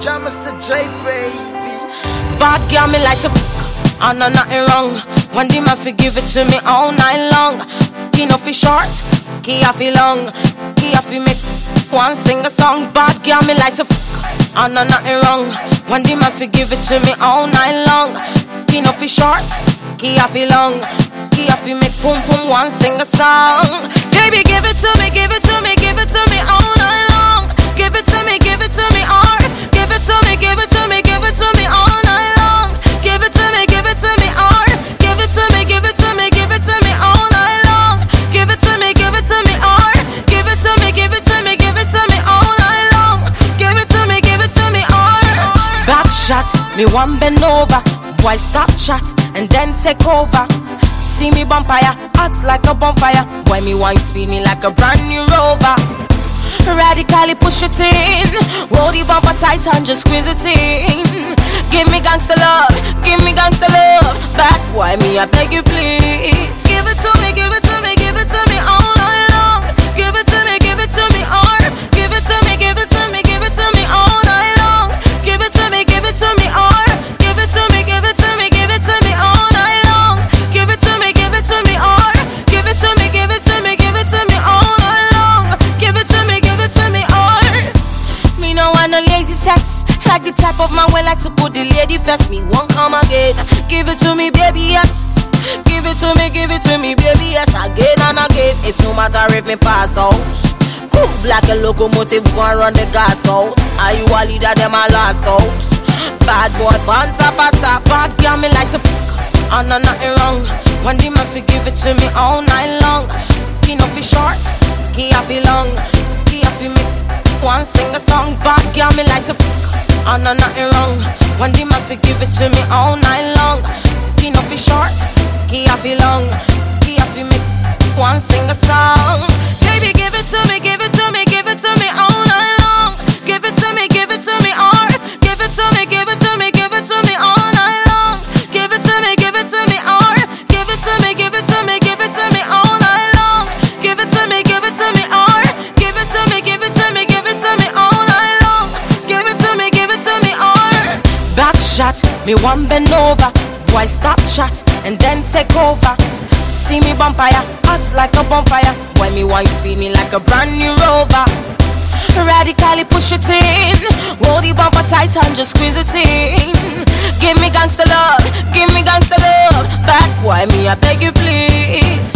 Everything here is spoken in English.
John Mr. J, baby. Bad girl, me like to fuck. I know nothing wrong. One day, man, forgive it to me all night long. Key no fi short, key off fi long. Key off fi make one sing a song. Bad girl, me like to fuck. I know nothing wrong. One day, man, forgive it to me all night long. Key no fi short, key off fi long. Key off fi make boom boom one sing a song. Baby, give it to me, give it to me, give it to me all me one bend over. Why stop chat and then take over? See me bumpire, hot like a bonfire. Why me wine speed me like a brand new rover? Radically push it in. Roll the bumper tight and just squeeze it in. Give me gangsta love, give me gangsta love. Back, why me? I beg you please. Like the type of man we like to put the lady first. Me won't come again. Give it to me, baby, yes. Give it to me, give it to me, baby, yes. Again and again. It no matter if me pass out. Move like a locomotive, go and run the gas out. Are you a leader, them a last out? Bad boy, of top. Bad girl, me like to fuck. I know nothing wrong. One day, man, forgive it to me all night long. Key no fi short, key off fi long. Key off fi make one sing a song. Bad girl, me like to fuck. I know nothing wrong. One day, man, give it to me all night long. Key no fi short, key off fi long. Key off fi make one sing a song. Baby, give it to me, give shot, me one bend over. Why stop chat and then take over? See me bumpire, hot like a bonfire. Why me wine speed me like a brand new rover? Radically push it in. Roll the bumper tight and just squeeze it in. Give me gangsta love, give me gangsta love. Back, why me? I beg you please.